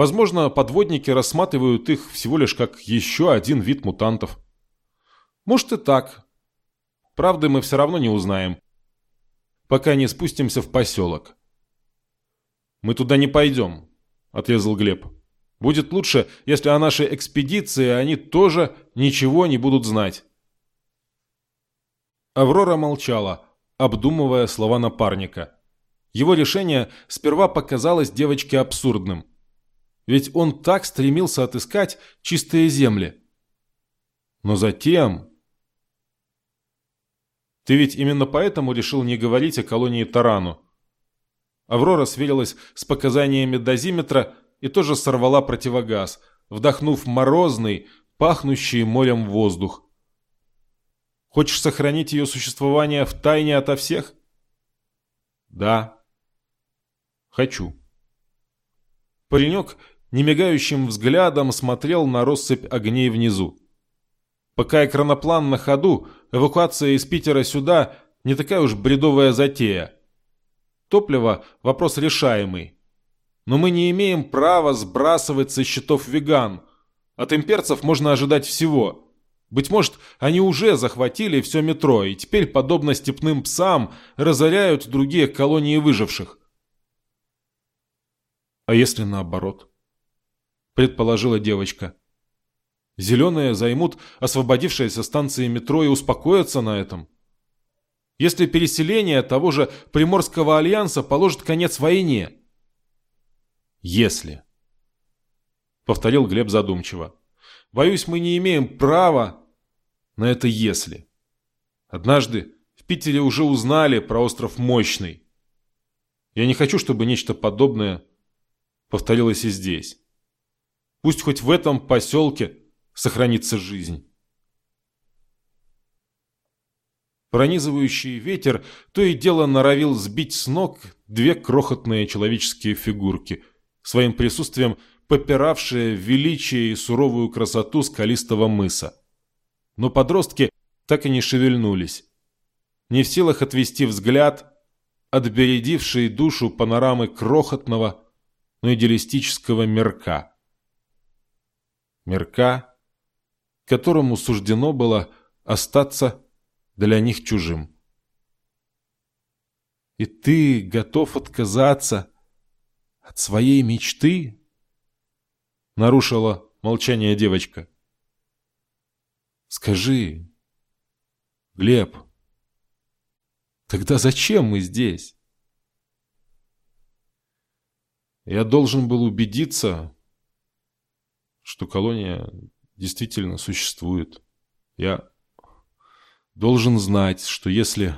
Возможно, подводники рассматривают их всего лишь как еще один вид мутантов. Может и так. Правды мы все равно не узнаем, пока не спустимся в поселок. «Мы туда не пойдем», — отрезал Глеб. «Будет лучше, если о нашей экспедиции они тоже ничего не будут знать». Аврора молчала, обдумывая слова напарника. Его решение сперва показалось девочке абсурдным. Ведь он так стремился отыскать чистые земли. Но затем... Ты ведь именно поэтому решил не говорить о колонии Тарану? Аврора сверилась с показаниями дозиметра и тоже сорвала противогаз, вдохнув морозный, пахнущий морем воздух. Хочешь сохранить ее существование в тайне ото всех? Да. Хочу. Паренек немигающим взглядом смотрел на россыпь огней внизу. Пока экраноплан на ходу, эвакуация из Питера сюда не такая уж бредовая затея. Топливо – вопрос решаемый. Но мы не имеем права сбрасывать со счетов веган. От имперцев можно ожидать всего. Быть может, они уже захватили все метро и теперь, подобно степным псам, разоряют другие колонии выживших. А если наоборот? Предположила девочка. Зеленые займут освободившиеся станции метро и успокоятся на этом. Если переселение того же Приморского альянса положит конец войне. Если. Повторил Глеб задумчиво. Боюсь, мы не имеем права на это «если». Однажды в Питере уже узнали про остров Мощный. Я не хочу, чтобы нечто подобное повторилось и здесь. Пусть хоть в этом поселке сохранится жизнь. Пронизывающий ветер то и дело норовил сбить с ног две крохотные человеческие фигурки, своим присутствием попиравшие величие и суровую красоту скалистого мыса. Но подростки так и не шевельнулись. Не в силах отвести взгляд от бередившей душу панорамы крохотного, но идеалистического мирка. Мирка, которому суждено было остаться для них чужим. И ты готов отказаться от своей мечты? Нарушила молчание девочка. Скажи, Глеб, тогда зачем мы здесь? Я должен был убедиться, что колония действительно существует. Я должен знать, что если...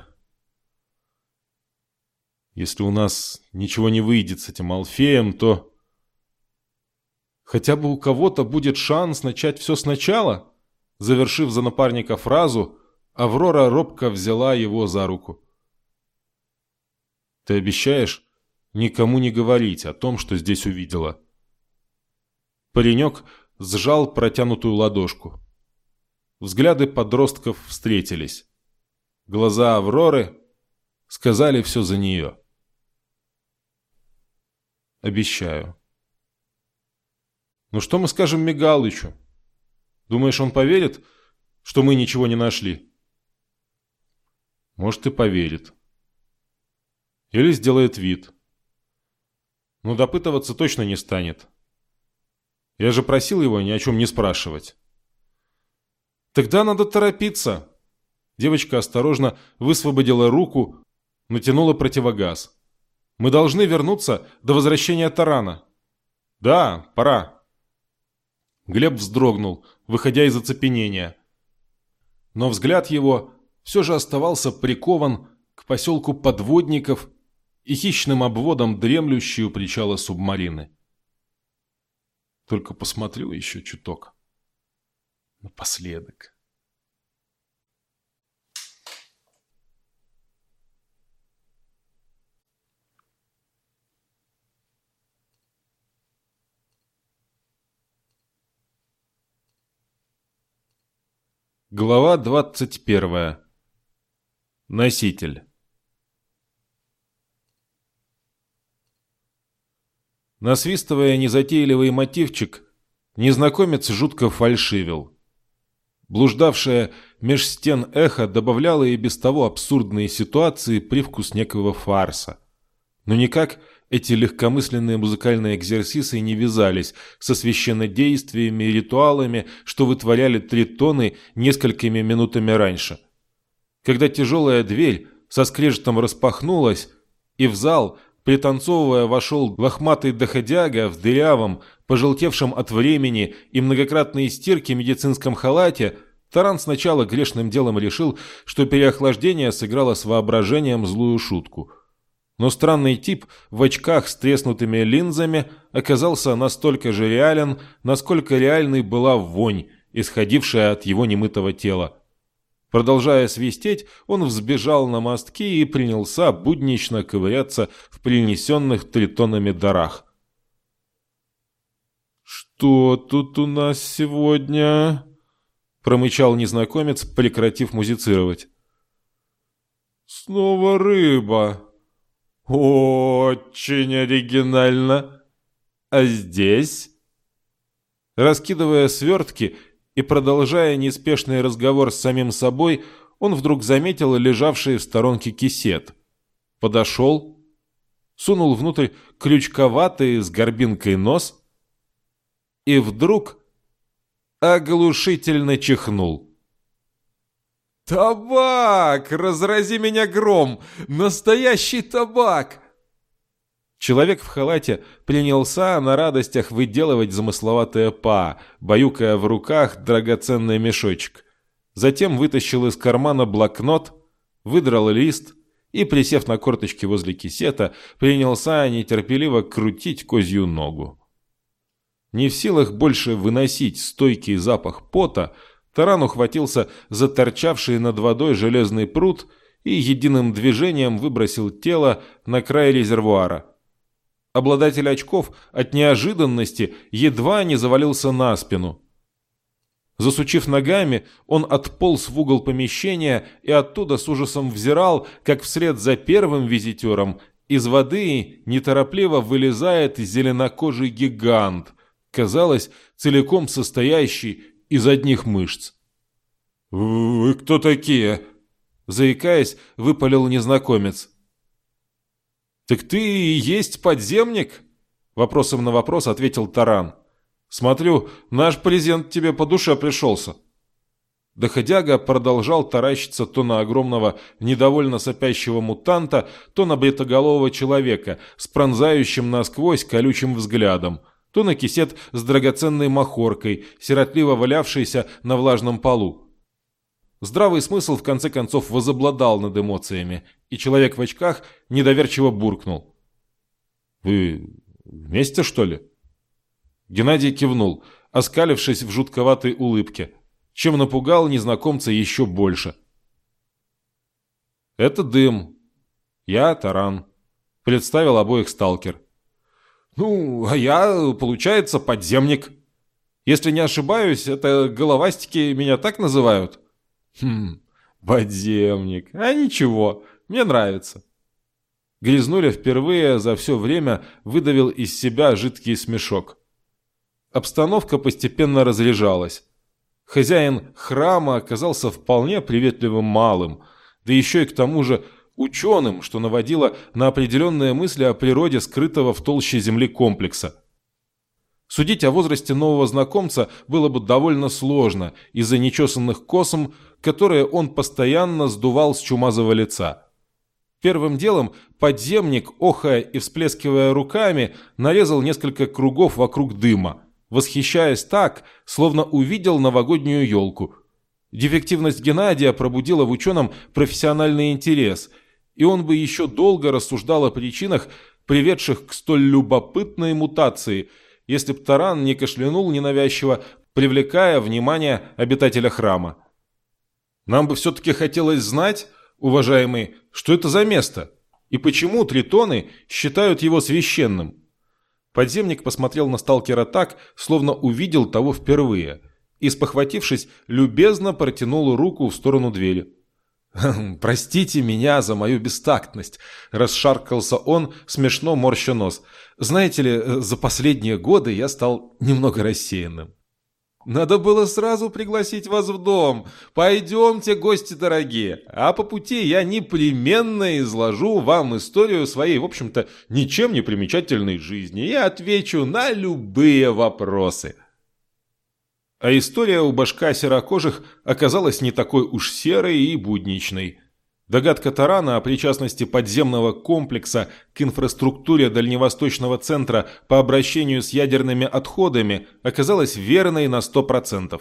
Если у нас ничего не выйдет с этим Алфеем, то... Хотя бы у кого-то будет шанс начать все сначала? Завершив за напарника фразу, Аврора робко взяла его за руку. «Ты обещаешь никому не говорить о том, что здесь увидела?» Паренек сжал протянутую ладошку. Взгляды подростков встретились. Глаза Авроры сказали все за нее. Обещаю. Ну что мы скажем Мигалычу? Думаешь, он поверит, что мы ничего не нашли? Может и поверит. Или сделает вид. Но допытываться точно не станет. Я же просил его ни о чем не спрашивать. «Тогда надо торопиться!» Девочка осторожно высвободила руку, натянула противогаз. «Мы должны вернуться до возвращения тарана». «Да, пора». Глеб вздрогнул, выходя из оцепенения. Но взгляд его все же оставался прикован к поселку подводников и хищным обводом дремлющей причала субмарины. Только посмотрю еще чуток напоследок. Глава 21. Носитель. Насвистывая незатейливый мотивчик, незнакомец жутко фальшивил. Блуждавшее меж стен эхо добавляло и без того абсурдные ситуации привкус некого фарса. Но никак эти легкомысленные музыкальные экзерсисы не вязались со священнодействиями и ритуалами, что вытворяли тритоны несколькими минутами раньше. Когда тяжелая дверь со скрежетом распахнулась, и в зал, пританцовывая, вошел лохматый доходяга в дырявом, пожелтевшем от времени и многократной стирки медицинском халате, Таран сначала грешным делом решил, что переохлаждение сыграло с воображением злую шутку – но странный тип в очках с треснутыми линзами оказался настолько же реален, насколько реальной была вонь, исходившая от его немытого тела. Продолжая свистеть, он взбежал на мостки и принялся буднично ковыряться в принесенных тритонами дарах. «Что тут у нас сегодня?» — промычал незнакомец, прекратив музицировать. «Снова рыба», «Очень оригинально! А здесь?» Раскидывая свертки и продолжая неспешный разговор с самим собой, он вдруг заметил лежавший в сторонке кисет. Подошел, сунул внутрь крючковатый с горбинкой нос и вдруг оглушительно чихнул. «Табак! Разрази меня гром! Настоящий табак!» Человек в халате принялся на радостях выделывать замысловатое па, баюкая в руках драгоценный мешочек. Затем вытащил из кармана блокнот, выдрал лист и, присев на корточки возле кисета, принялся нетерпеливо крутить козью ногу. Не в силах больше выносить стойкий запах пота, Таран ухватился за торчавший над водой железный пруд и единым движением выбросил тело на край резервуара. Обладатель очков от неожиданности едва не завалился на спину. Засучив ногами, он отполз в угол помещения и оттуда с ужасом взирал, как вслед за первым визитером из воды неторопливо вылезает зеленокожий гигант, казалось, целиком состоящий из одних мышц. «Вы кто такие?» Заикаясь, выпалил незнакомец. «Так ты и есть подземник?» Вопросом на вопрос ответил Таран. «Смотрю, наш презент тебе по душе пришелся». Доходяга продолжал таращиться то на огромного, недовольно сопящего мутанта, то на бритоголового человека с пронзающим насквозь колючим взглядом – то на кисет с драгоценной махоркой, сиротливо валявшейся на влажном полу. Здравый смысл в конце концов возобладал над эмоциями, и человек в очках недоверчиво буркнул. «Вы вместе, что ли?» Геннадий кивнул, оскалившись в жутковатой улыбке, чем напугал незнакомца еще больше. «Это дым. Я Таран», — представил обоих сталкер. Ну, а я, получается, подземник. Если не ошибаюсь, это головастики меня так называют. Хм, подземник. А ничего, мне нравится. Грязнуля впервые за все время выдавил из себя жидкий смешок. Обстановка постепенно разряжалась. Хозяин храма оказался вполне приветливым малым, да еще и к тому же ученым, что наводило на определенные мысли о природе скрытого в толще земли комплекса. Судить о возрасте нового знакомца было бы довольно сложно из-за нечесанных косом, которые он постоянно сдувал с чумазого лица. Первым делом подземник, охая и всплескивая руками, нарезал несколько кругов вокруг дыма, восхищаясь так, словно увидел новогоднюю елку. Дефективность Геннадия пробудила в ученом профессиональный интерес – и он бы еще долго рассуждал о причинах, приведших к столь любопытной мутации, если б Таран не кашлянул ненавязчиво, привлекая внимание обитателя храма. Нам бы все-таки хотелось знать, уважаемый, что это за место, и почему тритоны считают его священным. Подземник посмотрел на сталкера так, словно увидел того впервые, и, спохватившись, любезно протянул руку в сторону двери. «Простите меня за мою бестактность», – расшаркался он, смешно морща нос. «Знаете ли, за последние годы я стал немного рассеянным». «Надо было сразу пригласить вас в дом. Пойдемте, гости дорогие. А по пути я непременно изложу вам историю своей, в общем-то, ничем не примечательной жизни и отвечу на любые вопросы». А история у башка серокожих оказалась не такой уж серой и будничной. Догадка Тарана о причастности подземного комплекса к инфраструктуре Дальневосточного центра по обращению с ядерными отходами оказалась верной на 100%.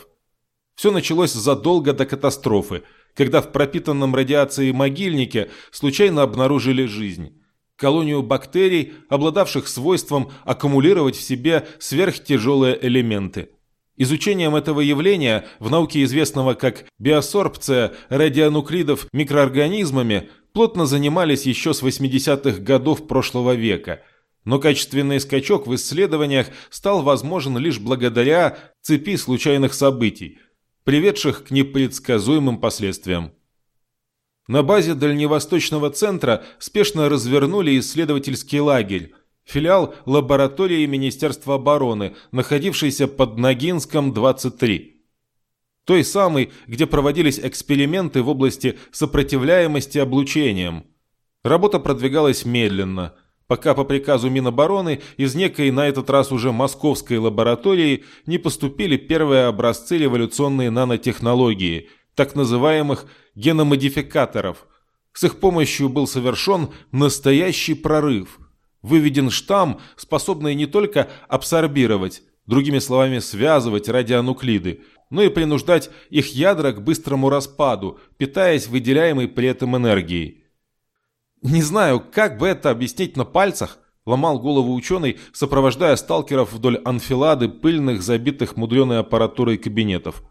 Все началось задолго до катастрофы, когда в пропитанном радиацией могильнике случайно обнаружили жизнь. Колонию бактерий, обладавших свойством аккумулировать в себе сверхтяжелые элементы – Изучением этого явления, в науке известного как биосорбция радионуклидов микроорганизмами, плотно занимались еще с 80-х годов прошлого века. Но качественный скачок в исследованиях стал возможен лишь благодаря цепи случайных событий, приведших к непредсказуемым последствиям. На базе Дальневосточного центра спешно развернули исследовательский лагерь, филиал лаборатории Министерства обороны, находившийся под Ногинском, 23. Той самой, где проводились эксперименты в области сопротивляемости облучением. Работа продвигалась медленно, пока по приказу Минобороны из некой на этот раз уже московской лаборатории не поступили первые образцы революционной нанотехнологии, так называемых геномодификаторов. С их помощью был совершен настоящий прорыв – Выведен штамм, способный не только абсорбировать, другими словами связывать радионуклиды, но и принуждать их ядра к быстрому распаду, питаясь выделяемой при этом энергией. «Не знаю, как бы это объяснить на пальцах», – ломал голову ученый, сопровождая сталкеров вдоль анфилады пыльных, забитых мудреной аппаратурой кабинетов.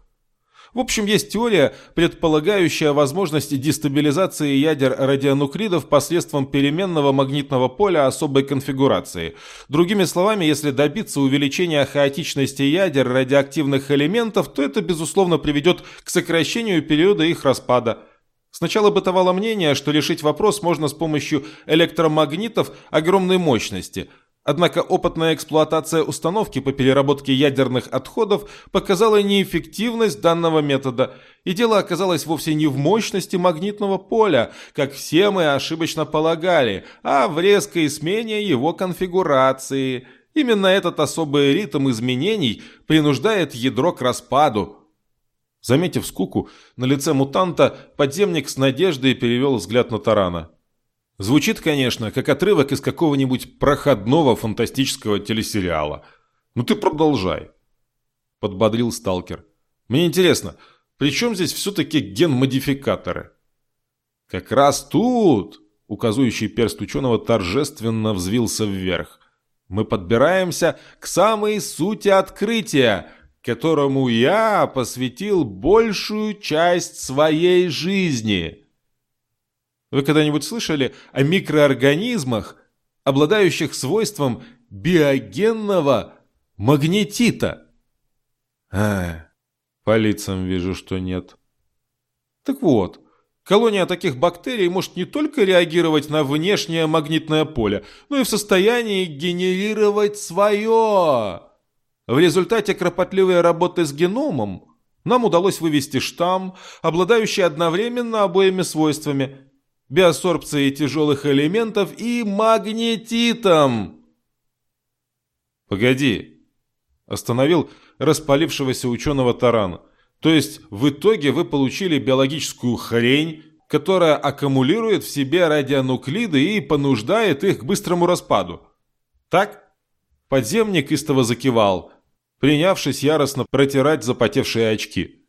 В общем, есть теория, предполагающая возможность дестабилизации ядер радионуклидов посредством переменного магнитного поля особой конфигурации. Другими словами, если добиться увеличения хаотичности ядер радиоактивных элементов, то это, безусловно, приведет к сокращению периода их распада. Сначала бытовало мнение, что решить вопрос можно с помощью электромагнитов огромной мощности – Однако опытная эксплуатация установки по переработке ядерных отходов показала неэффективность данного метода, и дело оказалось вовсе не в мощности магнитного поля, как все мы ошибочно полагали, а в резкой смене его конфигурации. Именно этот особый ритм изменений принуждает ядро к распаду. Заметив скуку, на лице мутанта подземник с надеждой перевел взгляд на Тарана. Звучит, конечно, как отрывок из какого-нибудь проходного фантастического телесериала. Ну ты продолжай. Подбодрил сталкер. Мне интересно, при чем здесь все-таки ген-модификаторы? Как раз тут, указывающий перст ученого торжественно взвился вверх. Мы подбираемся к самой сути открытия, которому я посвятил большую часть своей жизни. Вы когда-нибудь слышали о микроорганизмах, обладающих свойством биогенного магнетита? А, по лицам вижу, что нет. Так вот, колония таких бактерий может не только реагировать на внешнее магнитное поле, но и в состоянии генерировать свое. В результате кропотливой работы с геномом нам удалось вывести штамм, обладающий одновременно обоими свойствами биосорбцией тяжелых элементов и магнетитом. «Погоди!» – остановил распалившегося ученого Таран. «То есть в итоге вы получили биологическую хрень, которая аккумулирует в себе радионуклиды и понуждает их к быстрому распаду. Так?» Подземник истово закивал, принявшись яростно протирать запотевшие очки.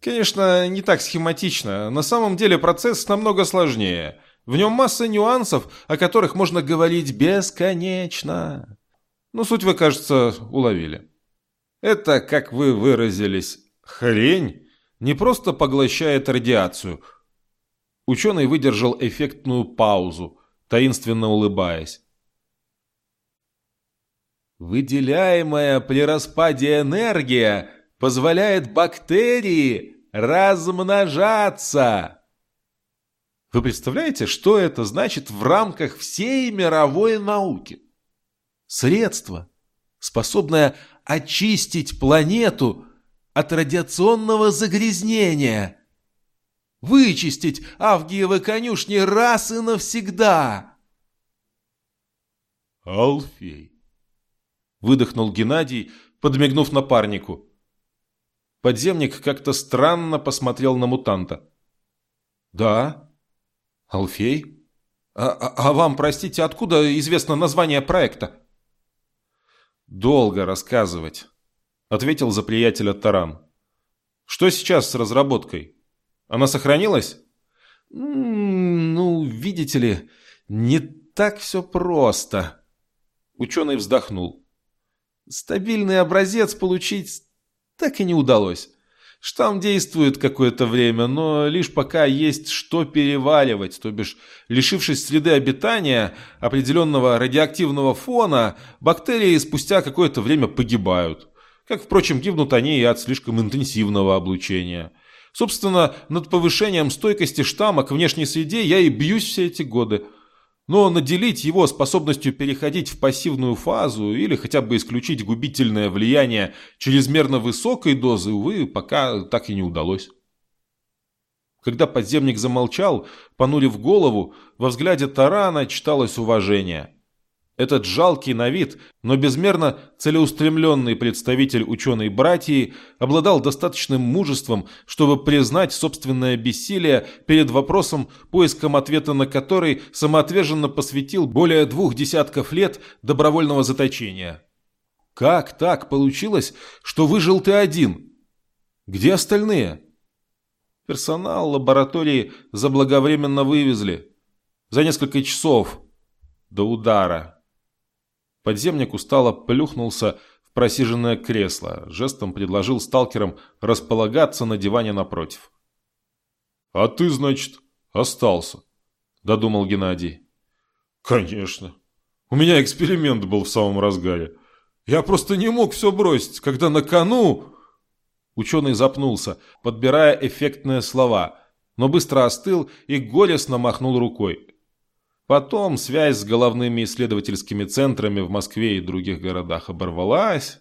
Конечно, не так схематично. На самом деле процесс намного сложнее. В нем масса нюансов, о которых можно говорить бесконечно. Ну, суть вы, кажется, уловили. Это, как вы выразились, хрень не просто поглощает радиацию. Ученый выдержал эффектную паузу, таинственно улыбаясь. Выделяемая при распаде энергия позволяет бактерии размножаться. Вы представляете, что это значит в рамках всей мировой науки? Средство, способное очистить планету от радиационного загрязнения. Вычистить Авгиевы конюшни раз и навсегда. Алфей. Выдохнул Геннадий, подмигнув напарнику. Подземник как-то странно посмотрел на мутанта. «Да? Алфей? А, а, а вам, простите, откуда известно название проекта?» «Долго рассказывать», — ответил за приятеля Таран. «Что сейчас с разработкой? Она сохранилась?» «Ну, видите ли, не так все просто». Ученый вздохнул. «Стабильный образец получить так и не удалось. Штамм действует какое-то время, но лишь пока есть что переваливать, то бишь, лишившись среды обитания, определенного радиоактивного фона, бактерии спустя какое-то время погибают. Как, впрочем, гибнут они и от слишком интенсивного облучения. Собственно, над повышением стойкости штамма к внешней среде я и бьюсь все эти годы – но наделить его способностью переходить в пассивную фазу или хотя бы исключить губительное влияние чрезмерно высокой дозы, увы, пока так и не удалось. Когда подземник замолчал, понурив голову, во взгляде Тарана читалось уважение – этот жалкий на вид, но безмерно целеустремленный представитель ученой братьи обладал достаточным мужеством, чтобы признать собственное бессилие перед вопросом, поиском ответа на который самоотверженно посвятил более двух десятков лет добровольного заточения. «Как так получилось, что выжил ты один? Где остальные?» Персонал лаборатории заблаговременно вывезли. За несколько часов до удара. Подземник устало плюхнулся в просиженное кресло, жестом предложил сталкерам располагаться на диване напротив. «А ты, значит, остался?» – додумал Геннадий. «Конечно. У меня эксперимент был в самом разгаре. Я просто не мог все бросить, когда на кону...» Ученый запнулся, подбирая эффектные слова, но быстро остыл и горестно махнул рукой. Потом связь с головными исследовательскими центрами в Москве и других городах оборвалась.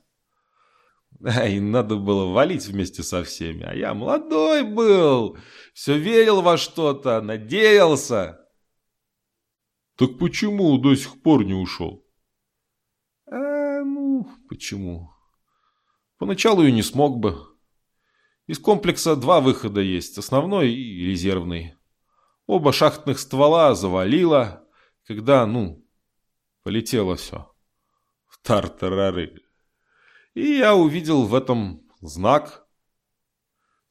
Ай, надо было валить вместе со всеми, а я молодой был, все верил во что-то, надеялся. Так почему до сих пор не ушел? А, ну, почему? Поначалу и не смог бы. Из комплекса два выхода есть, основной и резервный. Оба шахтных ствола завалило, когда, ну, полетело все в тартарары. И я увидел в этом знак.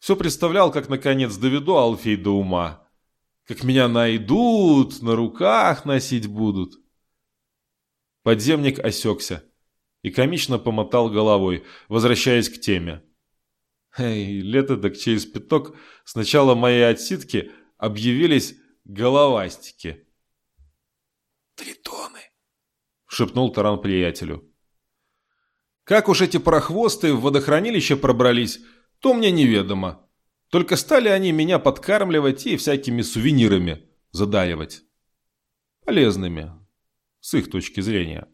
Все представлял, как наконец доведу Алфей до ума. Как меня найдут, на руках носить будут. Подземник осекся и комично помотал головой, возвращаясь к теме. Эй, лето так через пяток сначала мои отсидки, объявились головастики. «Тритоны!» — шепнул Таран приятелю. Как уж эти прохвосты в водохранилище пробрались, то мне неведомо. Только стали они меня подкармливать и всякими сувенирами задаивать. Полезными, с их точки зрения.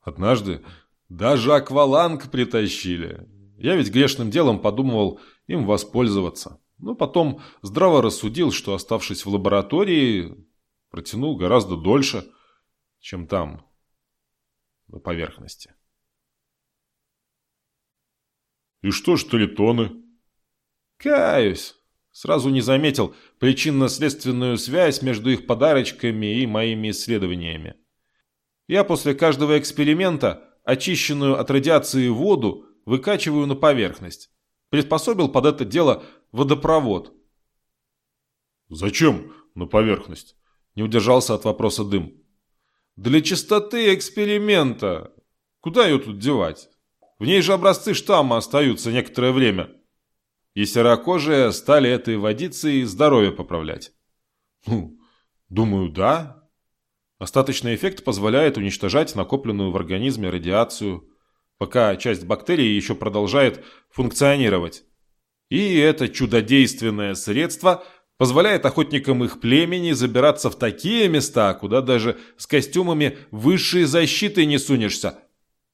Однажды даже акваланг притащили. Я ведь грешным делом подумывал им воспользоваться. Но потом здраво рассудил, что, оставшись в лаборатории, протянул гораздо дольше, чем там, на поверхности. «И что ж Толитоны?» «Каюсь!» Сразу не заметил причинно-следственную связь между их подарочками и моими исследованиями. Я после каждого эксперимента очищенную от радиации воду выкачиваю на поверхность. Приспособил под это дело водопровод. «Зачем на поверхность?» – не удержался от вопроса дым. «Для чистоты эксперимента. Куда ее тут девать? В ней же образцы штамма остаются некоторое время. И серокожие стали этой водицей здоровье поправлять». «Ну, думаю, да. Остаточный эффект позволяет уничтожать накопленную в организме радиацию, пока часть бактерий еще продолжает функционировать. И это чудодейственное средство Позволяет охотникам их племени забираться в такие места, куда даже с костюмами высшей защиты не сунешься.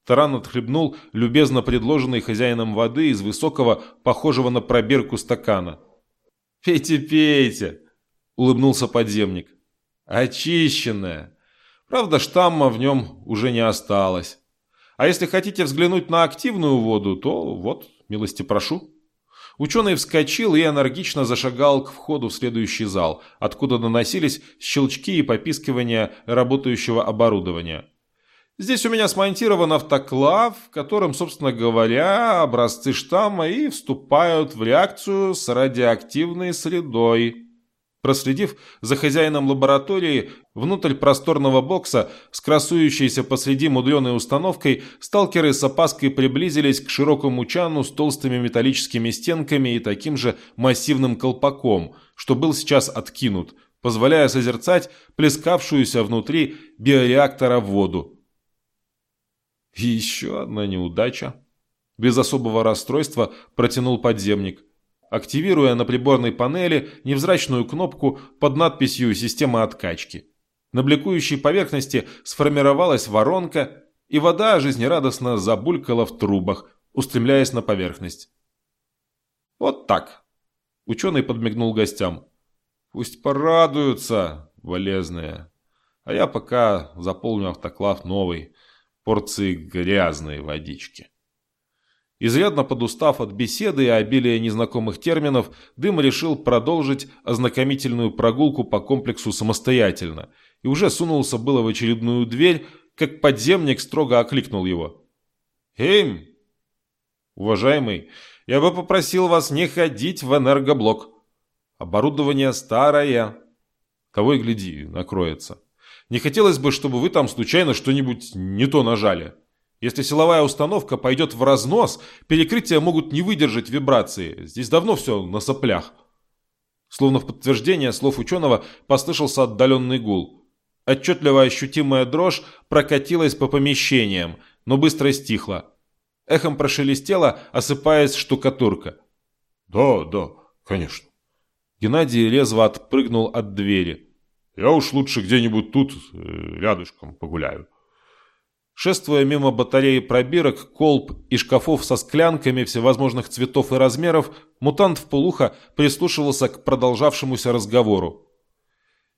Таран отхлебнул любезно предложенный хозяином воды из высокого, похожего на пробирку стакана. «Пейте, пейте!» – улыбнулся подземник. «Очищенная. Правда, штамма в нем уже не осталось. А если хотите взглянуть на активную воду, то вот, милости прошу». Ученый вскочил и энергично зашагал к входу в следующий зал, откуда доносились щелчки и попискивания работающего оборудования. Здесь у меня смонтирован автоклав, в котором, собственно говоря, образцы штамма и вступают в реакцию с радиоактивной средой. Проследив за хозяином лаборатории, внутрь просторного бокса с красующейся посреди мудреной установкой, сталкеры с опаской приблизились к широкому чану с толстыми металлическими стенками и таким же массивным колпаком, что был сейчас откинут, позволяя созерцать плескавшуюся внутри биореактора воду. Еще одна неудача. Без особого расстройства протянул подземник активируя на приборной панели невзрачную кнопку под надписью «Система откачки». На бликующей поверхности сформировалась воронка, и вода жизнерадостно забулькала в трубах, устремляясь на поверхность. «Вот так!» – ученый подмигнул гостям. «Пусть порадуются, болезные, а я пока заполню автоклав новой порции грязной водички». Изрядно подустав от беседы и обилия незнакомых терминов, Дым решил продолжить ознакомительную прогулку по комплексу самостоятельно и уже сунулся было в очередную дверь, как подземник строго окликнул его. «Эй, уважаемый, я бы попросил вас не ходить в энергоблок. Оборудование старое. Того и гляди, накроется. Не хотелось бы, чтобы вы там случайно что-нибудь не то нажали». Если силовая установка пойдет в разнос, перекрытия могут не выдержать вибрации. Здесь давно все на соплях. Словно в подтверждение слов ученого послышался отдаленный гул. Отчетливо ощутимая дрожь прокатилась по помещениям, но быстро стихла. Эхом прошелестела, осыпаясь штукатурка. «Да, да, конечно». Геннадий резво отпрыгнул от двери. «Я уж лучше где-нибудь тут, э, рядышком, погуляю». Шествуя мимо батареи пробирок, колб и шкафов со склянками всевозможных цветов и размеров, мутант в полухо прислушивался к продолжавшемуся разговору.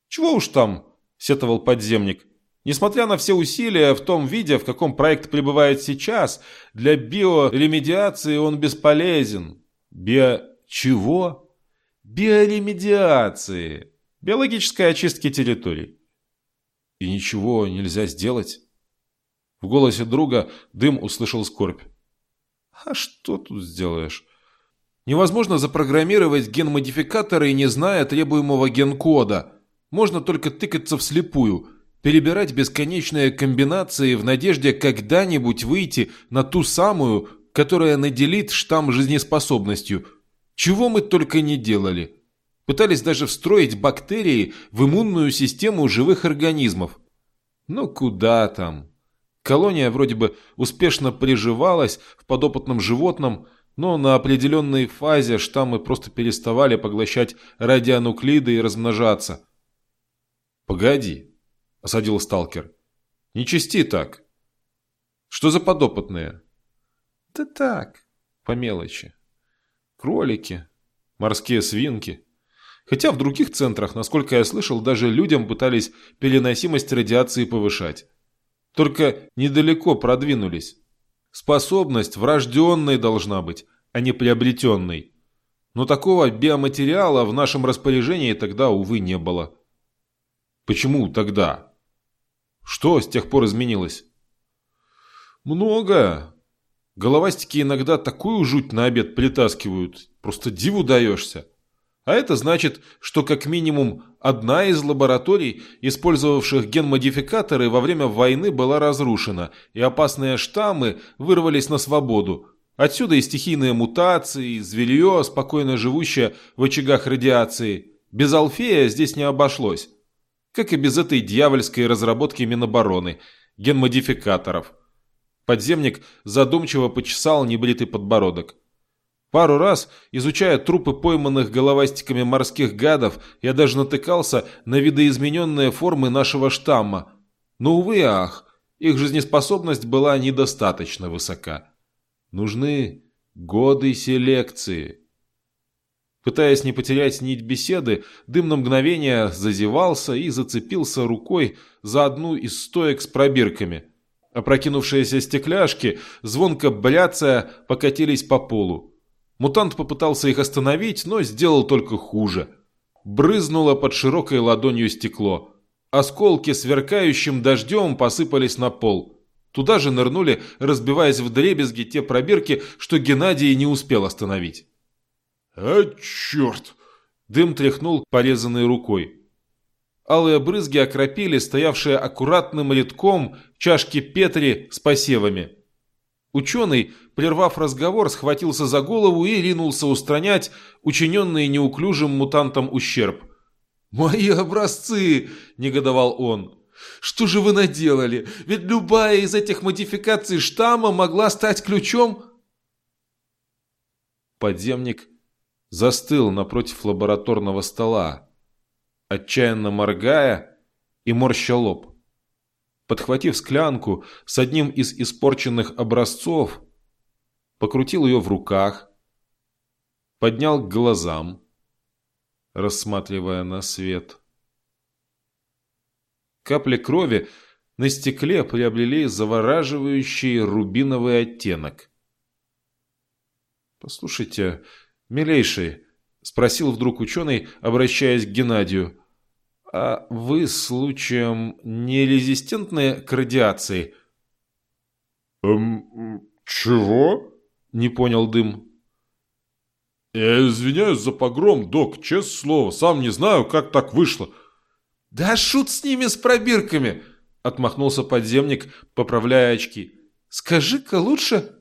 «Чего уж там?» – сетовал подземник. Несмотря на все усилия в том виде, в каком проект пребывает сейчас, для биоремедиации он бесполезен. Био... чего? Биоремедиации. Биологической очистки территорий. И ничего нельзя сделать? В голосе друга Дым услышал скорбь. «А что тут сделаешь?» Невозможно запрограммировать ген-модификаторы, не зная требуемого ген-кода. Можно только тыкаться вслепую, перебирать бесконечные комбинации в надежде когда-нибудь выйти на ту самую, которая наделит штамм жизнеспособностью. Чего мы только не делали. Пытались даже встроить бактерии в иммунную систему живых организмов. Но куда там? Колония вроде бы успешно приживалась в подопытном животном, но на определенной фазе штаммы просто переставали поглощать радионуклиды и размножаться. «Погоди», — осадил сталкер. «Не чисти так. Что за подопытные?» «Да так, по мелочи. Кролики, морские свинки». Хотя в других центрах, насколько я слышал, даже людям пытались переносимость радиации повышать. Только недалеко продвинулись. Способность врожденной должна быть, а не приобретенной. Но такого биоматериала в нашем распоряжении тогда, увы, не было. Почему тогда? Что с тех пор изменилось? Много. Головастики иногда такую жуть на обед притаскивают. Просто диву даешься. А это значит, что как минимум одна из лабораторий, использовавших ген-модификаторы во время войны, была разрушена, и опасные штаммы вырвались на свободу. Отсюда и стихийные мутации, и зверье, спокойно живущее в очагах радиации. Без Алфея здесь не обошлось. Как и без этой дьявольской разработки Минобороны, ген-модификаторов. Подземник задумчиво почесал небритый подбородок. Пару раз, изучая трупы пойманных головастиками морских гадов, я даже натыкался на видоизмененные формы нашего штамма. Но, увы ах, их жизнеспособность была недостаточно высока. Нужны годы селекции. Пытаясь не потерять нить беседы, дым на мгновение зазевался и зацепился рукой за одну из стоек с пробирками. Опрокинувшиеся стекляшки, звонко бляцая, покатились по полу. Мутант попытался их остановить, но сделал только хуже. Брызнуло под широкой ладонью стекло. Осколки сверкающим дождем посыпались на пол. Туда же нырнули, разбиваясь в дребезги те пробирки, что Геннадий не успел остановить. «А, черт!» Дым тряхнул порезанной рукой. Алые брызги окропили стоявшие аккуратным рядком чашки Петри с посевами. Ученый, прервав разговор, схватился за голову и ринулся устранять учиненный неуклюжим мутантом ущерб. «Мои образцы!» – негодовал он. «Что же вы наделали? Ведь любая из этих модификаций штамма могла стать ключом...» Подземник застыл напротив лабораторного стола, отчаянно моргая и морща лоб. Подхватив склянку с одним из испорченных образцов, покрутил ее в руках, поднял к глазам, рассматривая на свет. Капли крови на стекле приобрели завораживающий рубиновый оттенок. «Послушайте, милейший», — спросил вдруг ученый, обращаясь к Геннадию, «а вы, случаем, не резистентны к радиации?» «Эм, чего?» — не понял Дым. «Я извиняюсь за погром, док, честное слово, сам не знаю, как так вышло». «Да шут с ними, с пробирками!» — отмахнулся подземник, поправляя очки. «Скажи-ка лучше...»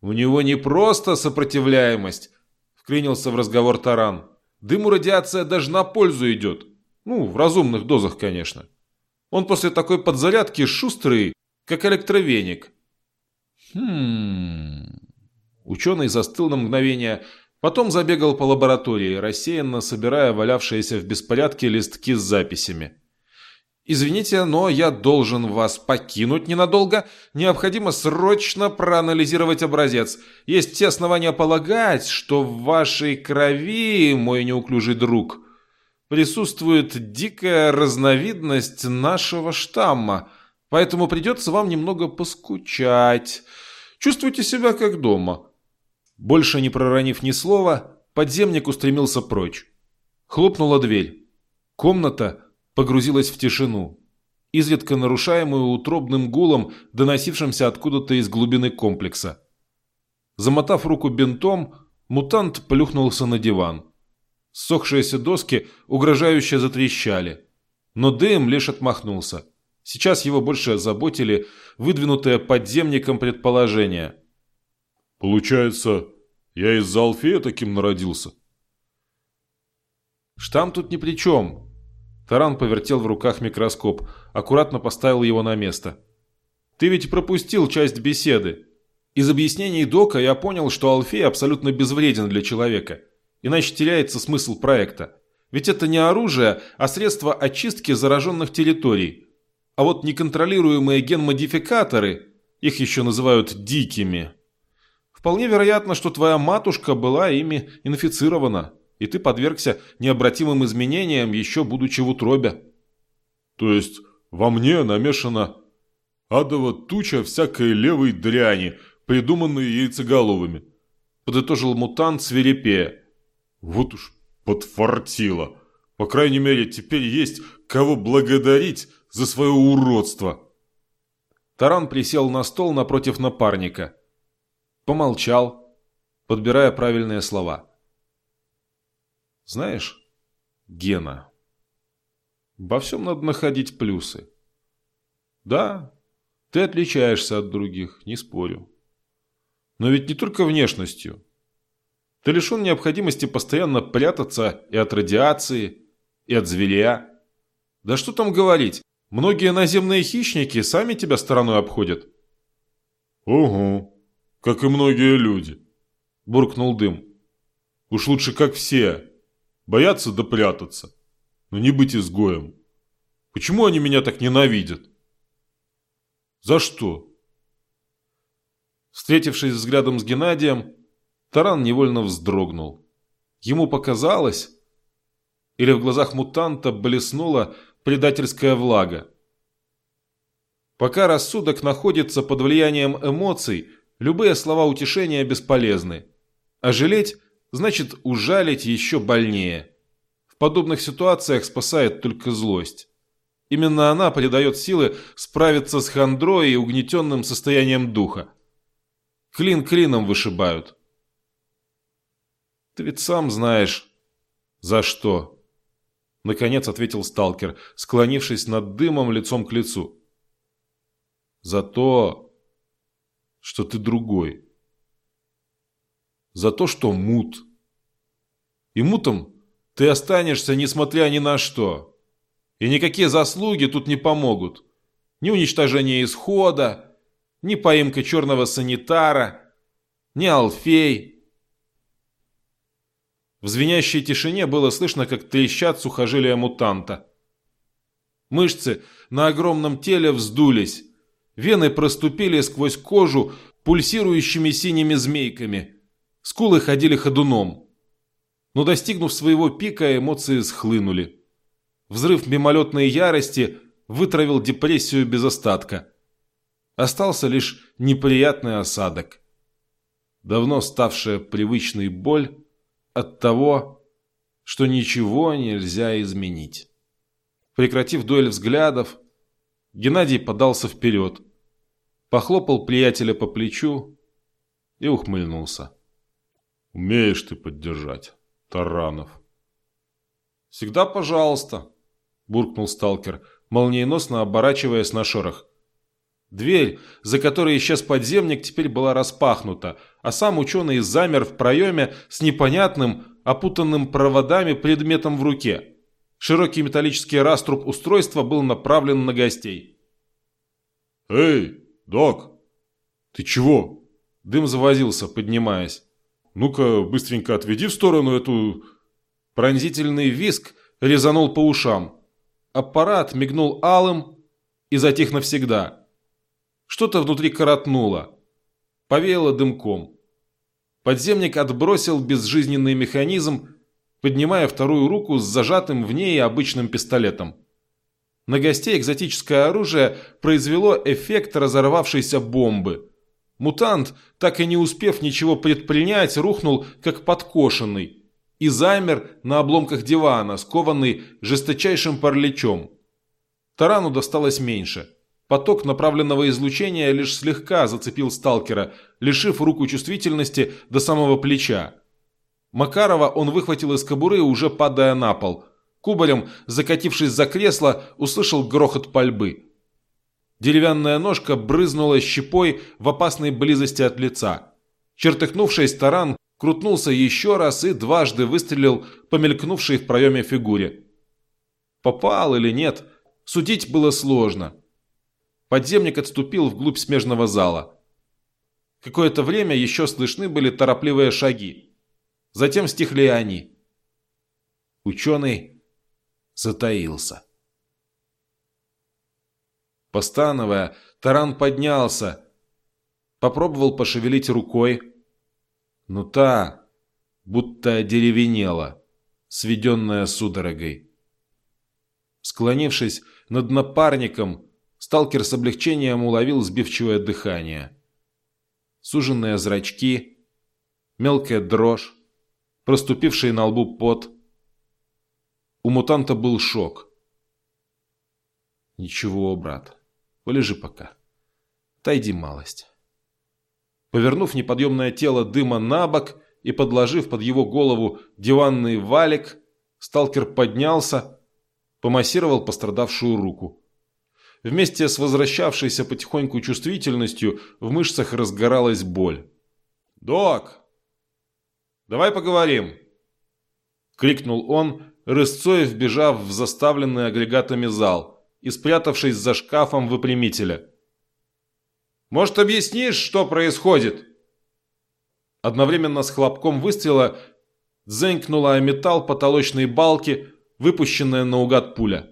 «У него не просто сопротивляемость», — вклинился в разговор Таран. «Дыму радиация даже на пользу идет. Ну, в разумных дозах, конечно. Он после такой подзарядки шустрый, как электровеник». «Хм...» Ученый застыл на мгновение, потом забегал по лаборатории, рассеянно собирая валявшиеся в беспорядке листки с записями. «Извините, но я должен вас покинуть ненадолго. Необходимо срочно проанализировать образец. Есть все основания полагать, что в вашей крови, мой неуклюжий друг, присутствует дикая разновидность нашего штамма, поэтому придется вам немного поскучать. Чувствуйте себя как дома. Больше не проронив ни слова, подземник устремился прочь. Хлопнула дверь. Комната погрузилась в тишину, изредка нарушаемую утробным гулом, доносившимся откуда-то из глубины комплекса. Замотав руку бинтом, мутант плюхнулся на диван. Сохшиеся доски угрожающе затрещали. Но Дэм лишь отмахнулся. Сейчас его больше заботили выдвинутые подземником предположения – Получается, я из-за Алфея таким народился? Штамм тут ни при чем. Таран повертел в руках микроскоп, аккуратно поставил его на место. Ты ведь пропустил часть беседы. Из объяснений Дока я понял, что Алфей абсолютно безвреден для человека. Иначе теряется смысл проекта. Ведь это не оружие, а средство очистки зараженных территорий. А вот неконтролируемые ген-модификаторы, их еще называют дикими, Вполне вероятно, что твоя матушка была ими инфицирована, и ты подвергся необратимым изменениям, еще будучи в утробе. То есть во мне намешана адова туча всякой левой дряни, придуманной яйцеголовыми. Подытожил мутант свирепея. Вот уж подфартило. По крайней мере, теперь есть кого благодарить за свое уродство. Таран присел на стол напротив напарника. Помолчал, подбирая правильные слова. «Знаешь, Гена, во всем надо находить плюсы. Да, ты отличаешься от других, не спорю. Но ведь не только внешностью. Ты лишен необходимости постоянно прятаться и от радиации, и от зверя. Да что там говорить, многие наземные хищники сами тебя стороной обходят. Угу как и многие люди. – буркнул дым. «Уж лучше как все. Бояться да прятаться. Но не быть изгоем. Почему они меня так ненавидят?» «За что?» Встретившись взглядом с Геннадием, Таран невольно вздрогнул. Ему показалось, или в глазах мутанта блеснула предательская влага. Пока рассудок находится под влиянием эмоций, любые слова утешения бесполезны. А жалеть значит ужалить еще больнее. В подобных ситуациях спасает только злость. Именно она придает силы справиться с хандрой и угнетенным состоянием духа. Клин клином вышибают. Ты ведь сам знаешь, за что. Наконец ответил сталкер, склонившись над дымом лицом к лицу. За то, что ты другой. За то, что мут. И мутом ты останешься, несмотря ни на что. И никакие заслуги тут не помогут. Ни уничтожение исхода, ни поимка черного санитара, ни Алфей. В звенящей тишине было слышно, как трещат сухожилия мутанта. Мышцы на огромном теле вздулись. Вены проступили сквозь кожу пульсирующими синими змейками. Скулы ходили ходуном. Но достигнув своего пика, эмоции схлынули. Взрыв мимолетной ярости вытравил депрессию без остатка. Остался лишь неприятный осадок. Давно ставшая привычной боль от того, что ничего нельзя изменить. Прекратив дуэль взглядов, Геннадий подался вперед, похлопал приятеля по плечу и ухмыльнулся. «Умеешь ты поддержать, Таранов». «Всегда пожалуйста», – буркнул сталкер, молниеносно оборачиваясь на шорох. Дверь, за которой исчез подземник, теперь была распахнута, а сам ученый замер в проеме с непонятным, опутанным проводами предметом в руке – Широкий металлический раструб устройства был направлен на гостей. «Эй, док! Ты чего?» Дым завозился, поднимаясь. «Ну-ка, быстренько отведи в сторону эту...» Пронзительный виск резанул по ушам. Аппарат мигнул алым и затих навсегда. Что-то внутри коротнуло. Повеяло дымком. Подземник отбросил безжизненный механизм поднимая вторую руку с зажатым в ней обычным пистолетом. На гостей экзотическое оружие произвело эффект разорвавшейся бомбы. Мутант, так и не успев ничего предпринять, рухнул как подкошенный и замер на обломках дивана, скованный жесточайшим параличом. Тарану досталось меньше. Поток направленного излучения лишь слегка зацепил сталкера, лишив руку чувствительности до самого плеча. Макарова он выхватил из кобуры, уже падая на пол. Кубарем, закатившись за кресло, услышал грохот пальбы. Деревянная ножка брызнула щепой в опасной близости от лица. Чертыхнувшись, таран крутнулся еще раз и дважды выстрелил по мелькнувшей в проеме фигуре. Попал или нет, судить было сложно. Подземник отступил вглубь смежного зала. Какое-то время еще слышны были торопливые шаги. Затем стихли они. Ученый затаился. Постановая, таран поднялся, попробовал пошевелить рукой, но та будто одеревенела, сведенная судорогой. Склонившись над напарником, сталкер с облегчением уловил сбивчивое дыхание. Суженные зрачки, мелкая дрожь, проступивший на лбу пот. У мутанта был шок. «Ничего, брат, полежи пока. Тайди малость». Повернув неподъемное тело дыма на бок и подложив под его голову диванный валик, сталкер поднялся, помассировал пострадавшую руку. Вместе с возвращавшейся потихоньку чувствительностью в мышцах разгоралась боль. «Док, Давай поговорим!» Крикнул он, рысцой вбежав в заставленный агрегатами зал и спрятавшись за шкафом выпрямителя. «Может, объяснишь, что происходит?» Одновременно с хлопком выстрела дзенькнула о металл потолочной балки, выпущенная наугад пуля.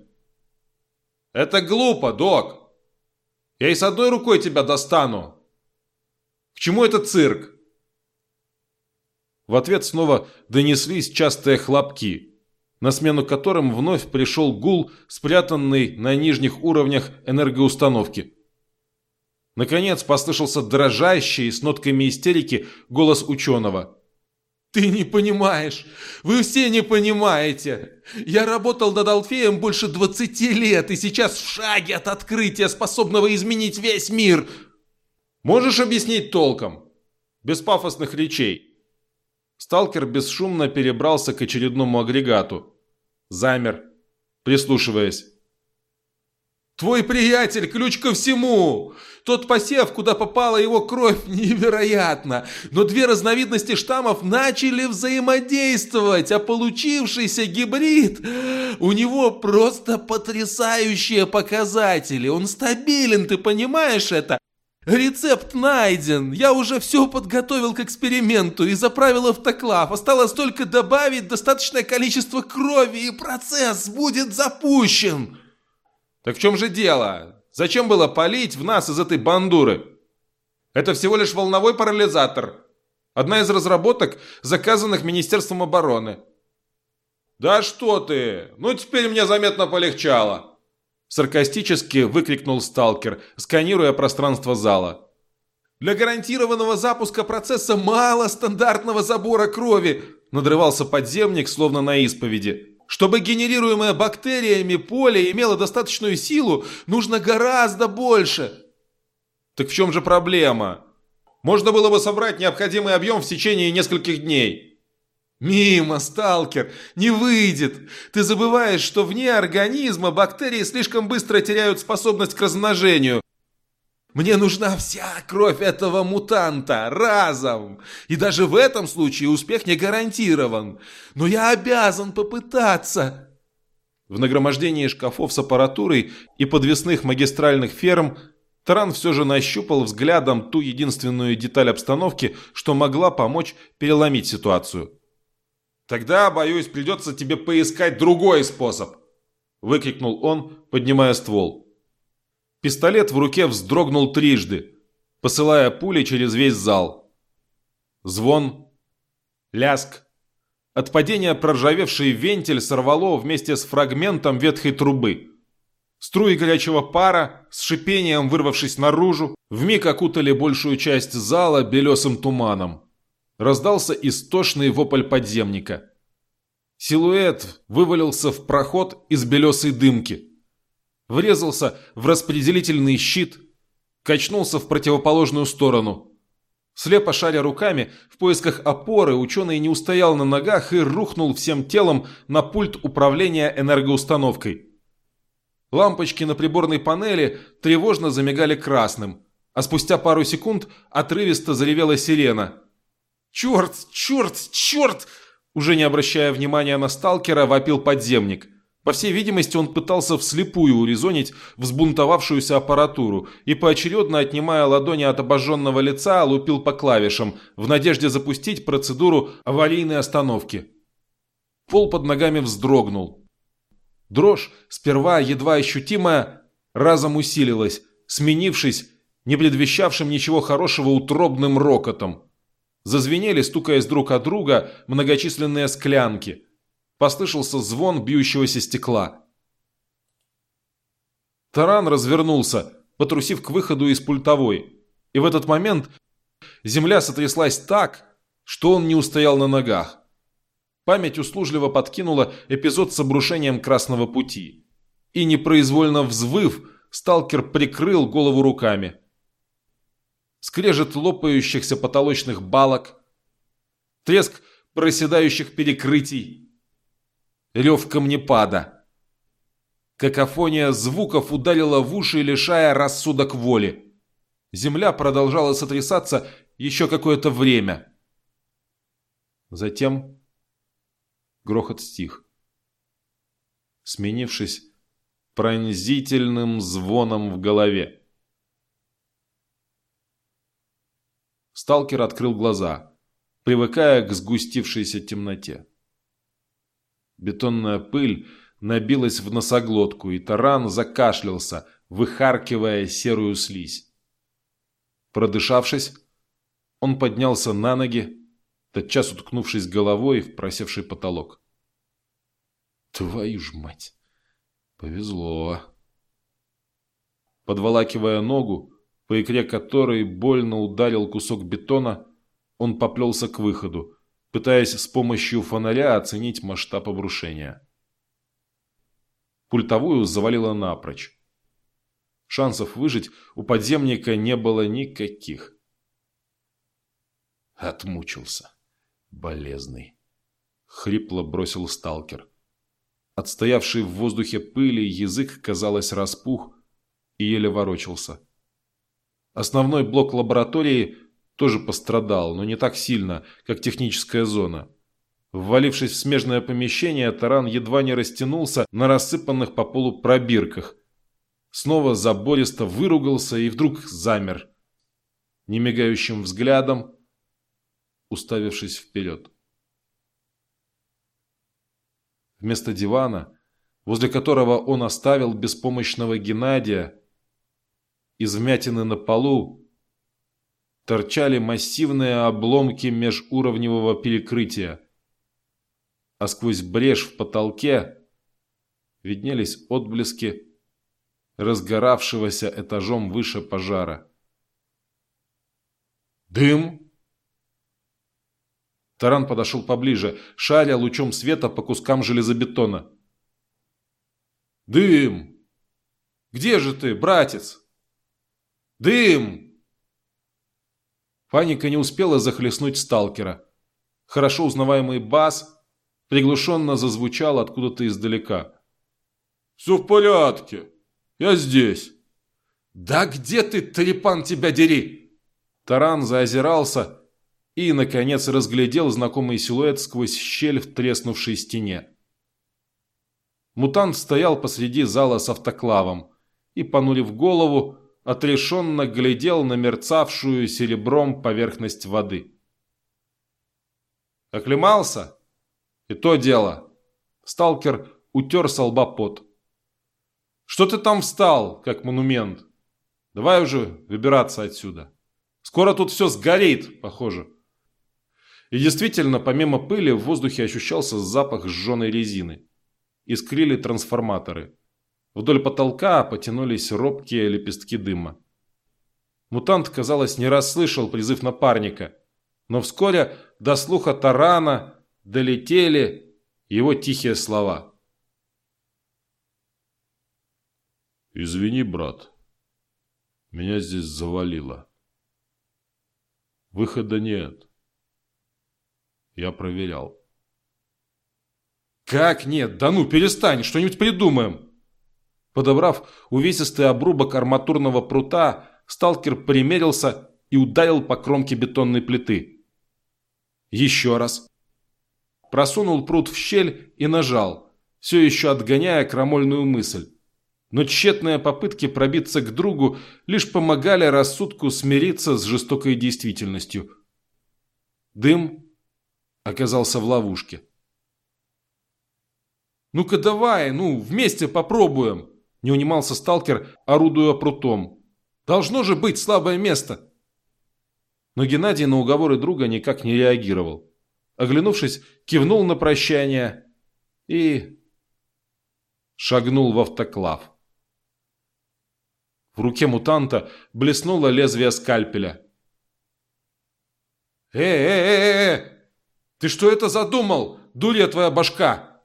«Это глупо, док! Я и с одной рукой тебя достану! К чему этот цирк?» В ответ снова донеслись частые хлопки, на смену которым вновь пришел гул, спрятанный на нижних уровнях энергоустановки. Наконец послышался дрожащий, с нотками истерики, голос ученого. «Ты не понимаешь! Вы все не понимаете! Я работал над Алфеем больше 20 лет, и сейчас в шаге от открытия, способного изменить весь мир!» «Можешь объяснить толком?» Без пафосных речей. Сталкер бесшумно перебрался к очередному агрегату. Замер, прислушиваясь. Твой приятель – ключ ко всему. Тот посев, куда попала его кровь, невероятно. Но две разновидности штаммов начали взаимодействовать, а получившийся гибрид... У него просто потрясающие показатели. Он стабилен, ты понимаешь это? Рецепт найден. Я уже все подготовил к эксперименту и заправил автоклав. Осталось только добавить достаточное количество крови, и процесс будет запущен. Так в чем же дело? Зачем было палить в нас из этой бандуры? Это всего лишь волновой парализатор. Одна из разработок, заказанных Министерством обороны. Да что ты! Ну теперь мне заметно полегчало. Саркастически выкрикнул сталкер, сканируя пространство зала. Для гарантированного запуска процесса мало стандартного забора крови, надрывался подземник, словно на исповеди. Чтобы генерируемое бактериями поле имело достаточную силу, нужно гораздо больше. Так в чем же проблема? Можно было бы собрать необходимый объем в течение нескольких дней. Мимо, сталкер, не выйдет. Ты забываешь, что вне организма бактерии слишком быстро теряют способность к размножению. Мне нужна вся кровь этого мутанта, разом. И даже в этом случае успех не гарантирован. Но я обязан попытаться. В нагромождении шкафов с аппаратурой и подвесных магистральных ферм Таран все же нащупал взглядом ту единственную деталь обстановки, что могла помочь переломить ситуацию. «Тогда, боюсь, придется тебе поискать другой способ!» выкрикнул он, поднимая ствол. Пистолет в руке вздрогнул трижды, посылая пули через весь зал. Звон, ляск. От падения проржавевший вентиль сорвало вместе с фрагментом ветхой трубы. Струи горячего пара, с шипением вырвавшись наружу, вмиг окутали большую часть зала белесым туманом. Раздался истошный вопль подземника. Силуэт вывалился в проход из белесой дымки врезался в распределительный щит, качнулся в противоположную сторону. Слепо шаря руками, в поисках опоры, ученый не устоял на ногах и рухнул всем телом на пульт управления энергоустановкой. Лампочки на приборной панели тревожно замигали красным, а спустя пару секунд отрывисто заревела сирена. «Черт! Черт! Черт!» Уже не обращая внимания на сталкера, вопил подземник. По всей видимости, он пытался вслепую урезонить взбунтовавшуюся аппаратуру и, поочередно отнимая ладони от обожженного лица, лупил по клавишам, в надежде запустить процедуру аварийной остановки. Пол под ногами вздрогнул. Дрожь, сперва едва ощутимая, разом усилилась, сменившись не предвещавшим ничего хорошего утробным рокотом. Зазвенели, стукаясь друг от друга, многочисленные склянки – Послышался звон бьющегося стекла. Таран развернулся, потрусив к выходу из пультовой. И в этот момент земля сотряслась так, что он не устоял на ногах. Память услужливо подкинула эпизод с обрушением Красного Пути. И непроизвольно взвыв, сталкер прикрыл голову руками. Скрежет лопающихся потолочных балок, треск проседающих перекрытий, рев камнепада. Какофония звуков ударила в уши, лишая рассудок воли. Земля продолжала сотрясаться еще какое-то время. Затем грохот стих, сменившись пронзительным звоном в голове. Сталкер открыл глаза. привыкая к сгустившейся темноте. Бетонная пыль набилась в носоглотку, и таран закашлялся, выхаркивая серую слизь. Продышавшись, он поднялся на ноги, тотчас уткнувшись головой в просевший потолок. Твою ж мать! Повезло. Подволакивая ногу, по икре которой больно ударил кусок бетона, он поплелся к выходу, пытаясь с помощью фонаря оценить масштаб обрушения. Пультовую завалило напрочь. Шансов выжить у подземника не было никаких. Отмучился. Болезный. Хрипло бросил сталкер. Отстоявший в воздухе пыли язык, казалось, распух и еле ворочался. Основной блок лаборатории тоже пострадал, но не так сильно, как техническая зона. Ввалившись в смежное помещение, таран едва не растянулся на рассыпанных по полу пробирках. Снова забористо выругался и вдруг замер. Немигающим взглядом, уставившись вперед. Вместо дивана, возле которого он оставил беспомощного Геннадия, из вмятины на полу торчали массивные обломки межуровневого перекрытия, а сквозь брешь в потолке виднелись отблески разгоравшегося этажом выше пожара. «Дым!» Таран подошел поближе, шаря лучом света по кускам железобетона. «Дым! Где же ты, братец? Дым!» Паника не успела захлестнуть сталкера. Хорошо узнаваемый бас приглушенно зазвучал откуда-то издалека. «Все в порядке. Я здесь». «Да где ты, трепан, тебя дери!» Таран заозирался и, наконец, разглядел знакомый силуэт сквозь щель в треснувшей стене. Мутант стоял посреди зала с автоклавом и, понурив голову, отрешенно глядел на мерцавшую серебром поверхность воды. «Оклемался? И то дело!» Сталкер утер со лба пот. «Что ты там встал, как монумент? Давай уже выбираться отсюда. Скоро тут все сгорит, похоже». И действительно, помимо пыли, в воздухе ощущался запах сжженной резины. Искрили трансформаторы. Вдоль потолка потянулись робкие лепестки дыма. Мутант, казалось, не расслышал призыв напарника. Но вскоре до слуха тарана долетели его тихие слова. «Извини, брат, меня здесь завалило. Выхода нет». Я проверял. «Как нет? Да ну, перестань, что-нибудь придумаем!» Подобрав увесистый обрубок арматурного прута, сталкер примерился и ударил по кромке бетонной плиты. Еще раз. Просунул прут в щель и нажал, все еще отгоняя крамольную мысль. Но тщетные попытки пробиться к другу лишь помогали рассудку смириться с жестокой действительностью. Дым оказался в ловушке. «Ну-ка давай, ну, вместе попробуем!» Не унимался сталкер, орудуя прутом. «Должно же быть слабое место!» Но Геннадий на уговоры друга никак не реагировал. Оглянувшись, кивнул на прощание и... шагнул в автоклав. В руке мутанта блеснуло лезвие скальпеля. «Э-э-э-э!» «Ты что это задумал, дурья твоя башка?»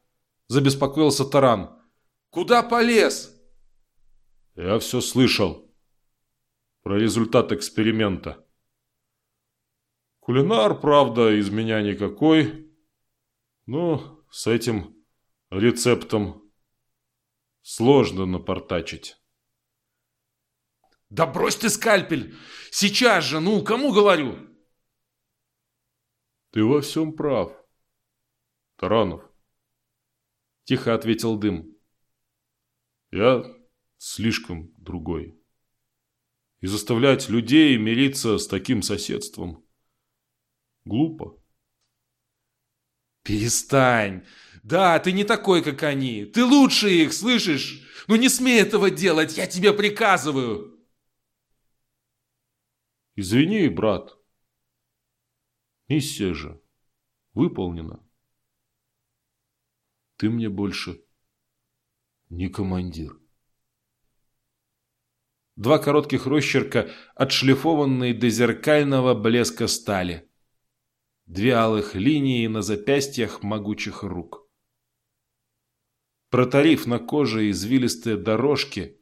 Забеспокоился Таран. «Куда полез?» «Я все слышал. Про результат эксперимента. Кулинар, правда, из меня никакой. Но с этим рецептом сложно напортачить». «Да брось ты скальпель! Сейчас же, ну, кому говорю?» Ты во всем прав. Таранов. Тихо ответил дым. Я слишком другой. И заставлять людей мириться с таким соседством глупо. Перестань. Да, ты не такой, как они. Ты лучше их, слышишь? Ну не смей этого делать, я тебе приказываю. Извини, брат. Миссия же выполнена. Ты мне больше не командир. Два коротких росчерка, отшлифованные до зеркального блеска стали. Две алых линии на запястьях могучих рук. Протарив на коже извилистые дорожки,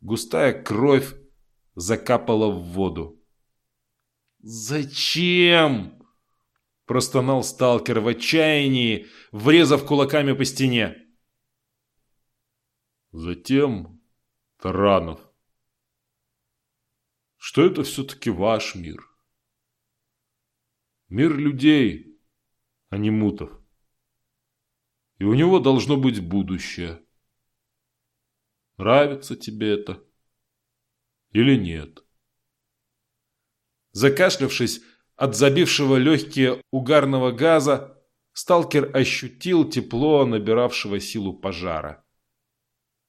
густая кровь закапала в воду. «Зачем?» – простонал сталкер в отчаянии, врезав кулаками по стене. Затем, Таранов, что это все-таки ваш мир. Мир людей, а не мутов. И у него должно быть будущее. Нравится тебе это или нет? Закашлявшись от забившего легкие угарного газа, сталкер ощутил тепло набиравшего силу пожара.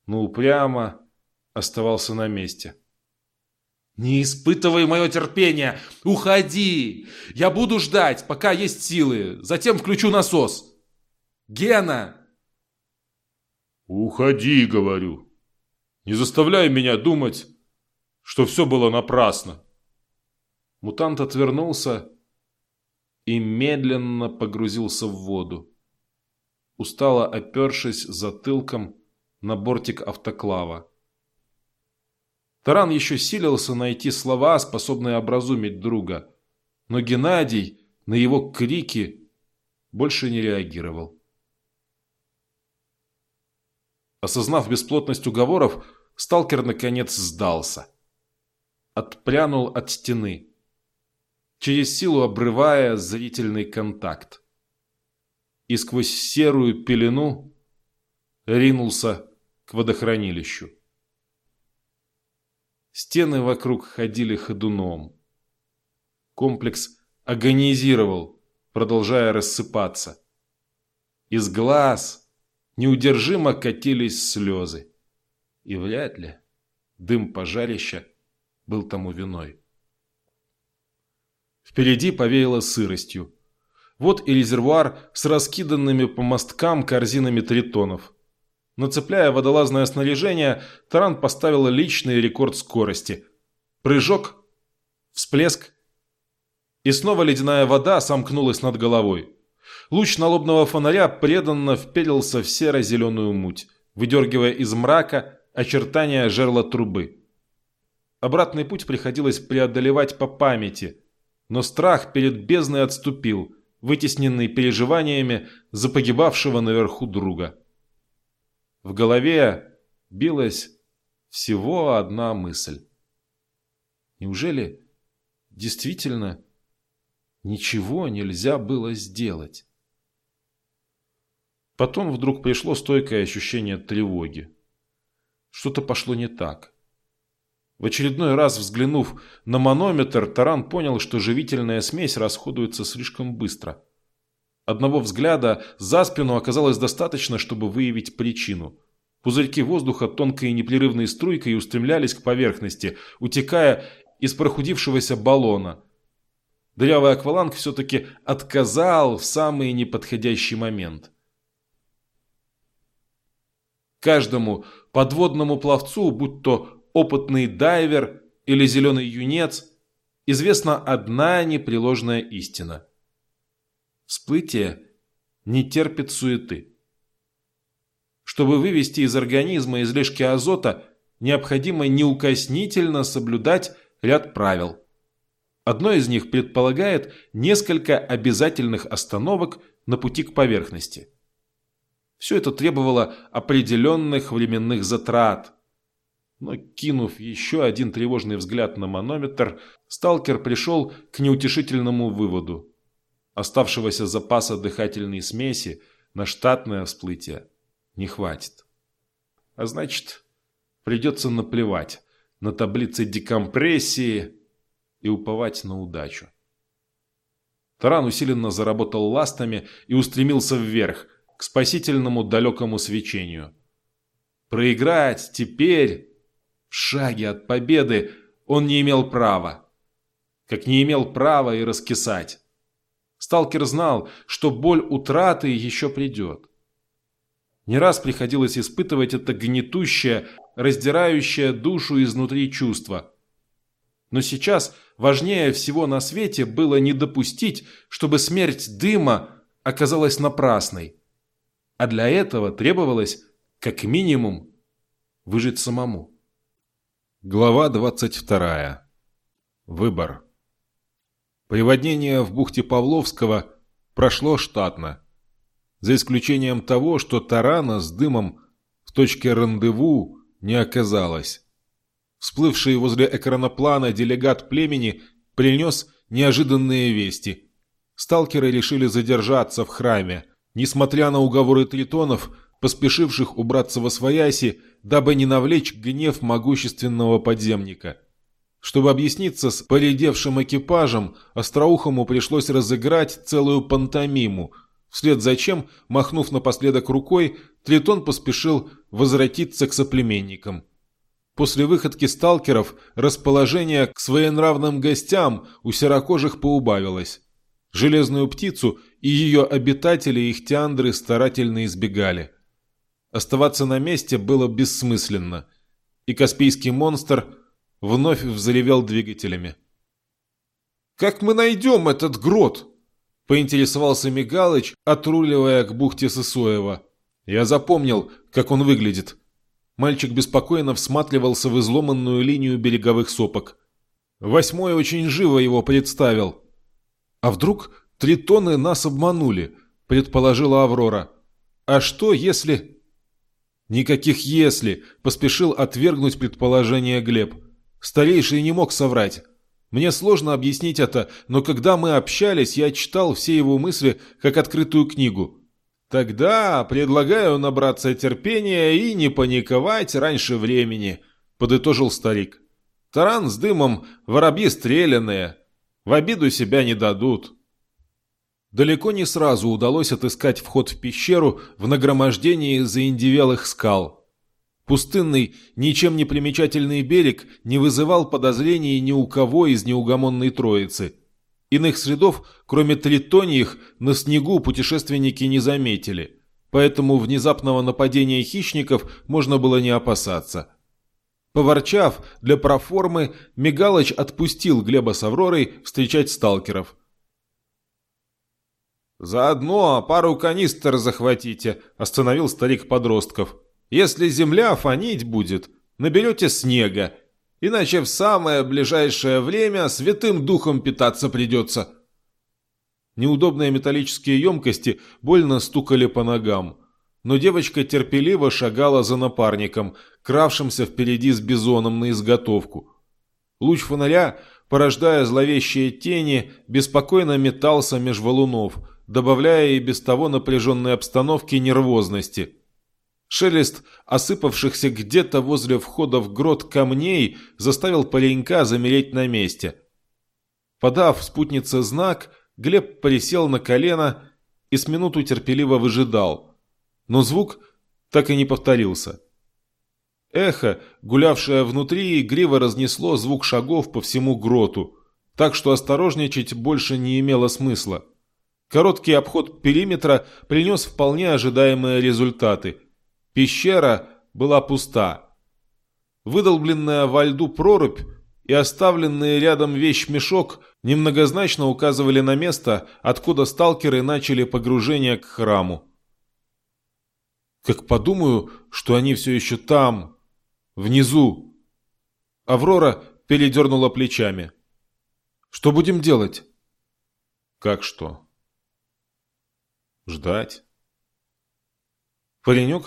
Но упрямо оставался на месте. «Не испытывай мое терпение! Уходи! Я буду ждать, пока есть силы, затем включу насос!» «Гена!» «Уходи, говорю! Не заставляй меня думать, что все было напрасно!» Мутант отвернулся и медленно погрузился в воду, устало опершись затылком на бортик автоклава. Таран еще силился найти слова, способные образумить друга, но Геннадий на его крики больше не реагировал. Осознав бесплотность уговоров, сталкер наконец сдался. Отпрянул от стены, через силу обрывая зрительный контакт. И сквозь серую пелену ринулся к водохранилищу. Стены вокруг ходили ходуном. Комплекс агонизировал, продолжая рассыпаться. Из глаз неудержимо катились слезы. И вряд ли дым пожарища был тому виной. Впереди повеяло сыростью. Вот и резервуар с раскиданными по мосткам корзинами тритонов. Нацепляя водолазное снаряжение, Таран поставил личный рекорд скорости. Прыжок, всплеск, и снова ледяная вода сомкнулась над головой. Луч налобного фонаря преданно вперился в серо-зеленую муть, выдергивая из мрака очертания жерла трубы. Обратный путь приходилось преодолевать по памяти, но страх перед бездной отступил, вытесненный переживаниями за погибавшего наверху друга. В голове билась всего одна мысль. Неужели действительно ничего нельзя было сделать? Потом вдруг пришло стойкое ощущение тревоги. Что-то пошло не так. В очередной раз взглянув на манометр, Таран понял, что живительная смесь расходуется слишком быстро. Одного взгляда за спину оказалось достаточно, чтобы выявить причину. Пузырьки воздуха тонкой и непрерывной струйкой устремлялись к поверхности, утекая из прохудившегося баллона. Дырявый акваланг все-таки отказал в самый неподходящий момент. Каждому подводному пловцу, будь то опытный дайвер или зеленый юнец, известна одна непреложная истина – Всплытие не терпит суеты. Чтобы вывести из организма излишки азота, необходимо неукоснительно соблюдать ряд правил. Одно из них предполагает несколько обязательных остановок на пути к поверхности. Все это требовало определенных временных затрат. Но кинув еще один тревожный взгляд на манометр, сталкер пришел к неутешительному выводу оставшегося запаса дыхательной смеси на штатное всплытие не хватит. А значит, придется наплевать на таблицы декомпрессии и уповать на удачу. Таран усиленно заработал ластами и устремился вверх, к спасительному далекому свечению. Проиграть теперь, в шаге от победы, он не имел права. Как не имел права и раскисать. Сталкер знал, что боль утраты еще придет. Не раз приходилось испытывать это гнетущее, раздирающее душу изнутри чувство. Но сейчас важнее всего на свете было не допустить, чтобы смерть дыма оказалась напрасной. А для этого требовалось, как минимум, выжить самому. Глава 22. Выбор. Приводнение в бухте Павловского прошло штатно за исключением того, что тарана с дымом в точке рандеву не оказалось. Всплывший возле экраноплана делегат племени принес неожиданные вести. Сталкеры решили задержаться в храме, несмотря на уговоры тритонов, поспешивших убраться во свояси, дабы не навлечь гнев могущественного подземника. Чтобы объясниться с поредевшим экипажем, Остроухому пришлось разыграть целую пантомиму – Вслед за чем, махнув напоследок рукой, Тритон поспешил возвратиться к соплеменникам. После выходки сталкеров расположение к своенравным гостям у серокожих поубавилось. Железную птицу и ее обитатели их тиандры старательно избегали. Оставаться на месте было бессмысленно, и Каспийский монстр вновь взревел двигателями. «Как мы найдем этот грот?» – поинтересовался Мигалыч, отруливая к бухте Сысоева. Я запомнил, как он выглядит. Мальчик беспокойно всматривался в изломанную линию береговых сопок. Восьмой очень живо его представил. «А вдруг тритоны нас обманули?» – предположила Аврора. «А что, если...» «Никаких «если», – поспешил отвергнуть предположение Глеб. Старейший не мог соврать. Мне сложно объяснить это, но когда мы общались, я читал все его мысли как открытую книгу. Тогда предлагаю набраться терпения и не паниковать раньше времени, подытожил старик. Таран с дымом, воробьи стреляные. В обиду себя не дадут. Далеко не сразу удалось отыскать вход в пещеру в нагромождении заиндивелых скал. Пустынный, ничем не примечательный берег не вызывал подозрений ни у кого из неугомонной троицы. Иных следов, кроме тритоньих, на снегу путешественники не заметили, поэтому внезапного нападения хищников можно было не опасаться. Поворчав для проформы, Мигалыч отпустил Глеба с Авророй встречать сталкеров. «Заодно пару канистр захватите», – остановил старик подростков. Если земля фонить будет, наберете снега, иначе в самое ближайшее время святым духом питаться придется. Неудобные металлические емкости больно стукали по ногам, но девочка терпеливо шагала за напарником, кравшимся впереди с бизоном на изготовку. Луч фонаря, порождая зловещие тени, беспокойно метался меж валунов, добавляя и без того напряженной обстановке нервозности – Шелест осыпавшихся где-то возле входа в грот камней заставил паренька замереть на месте. Подав спутнице знак, Глеб присел на колено и с минуту терпеливо выжидал. Но звук так и не повторился. Эхо, гулявшее внутри, игриво разнесло звук шагов по всему гроту, так что осторожничать больше не имело смысла. Короткий обход периметра принес вполне ожидаемые результаты – Пещера была пуста. Выдолбленная во льду прорубь и оставленный рядом вещмешок немногозначно указывали на место, откуда сталкеры начали погружение к храму. Как подумаю, что они все еще там, внизу. Аврора передернула плечами. Что будем делать? Как что? Ждать. Паренек